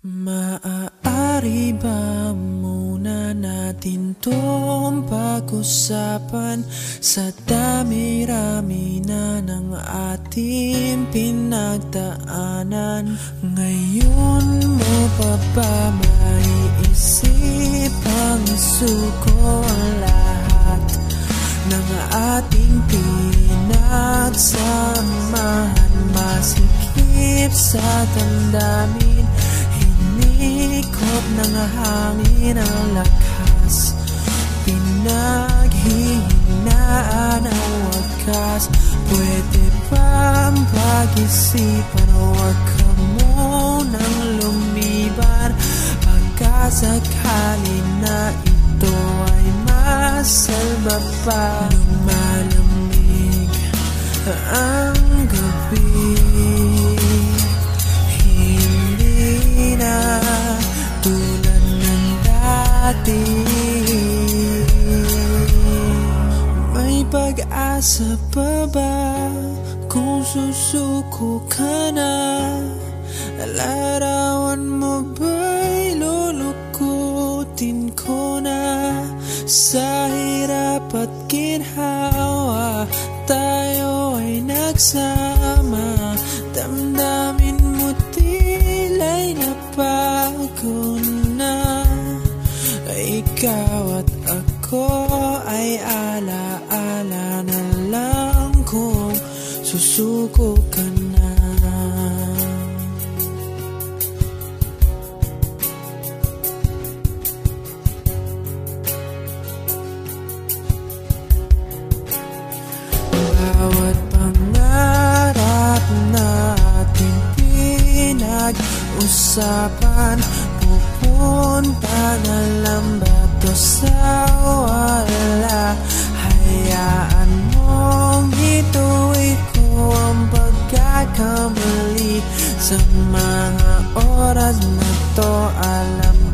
Maaari ba muna natin tong pag-usapan? Sa dami-rami na ng ating pinagdaanan Ngayon mo pa ba maiisip ang suko ang lahat Ng ating pinagsamahan Masikip sa damdamin Hinikot ng hangin ang lakas. Pinaghihinaan ang wakas. Pwede bang pag-isipan Huwag ka munang lumiban? Pagkasakali na ito ay masalba pa Lumalamig ang gabi na tulad ng dati May pag-asa pa ba kung susuko ka na? Larawan mo ba'y lulukutin ko na? Sa hirap at ginhawa Tayo ay nagsama nabago na Ikaw at ako ay alaala na lang kung susuko ka na pinag-usapan Pupunta na lang ba to sa wala? Hayaan mong ituwi ko ang pagkakamali. Sa mga oras na to alam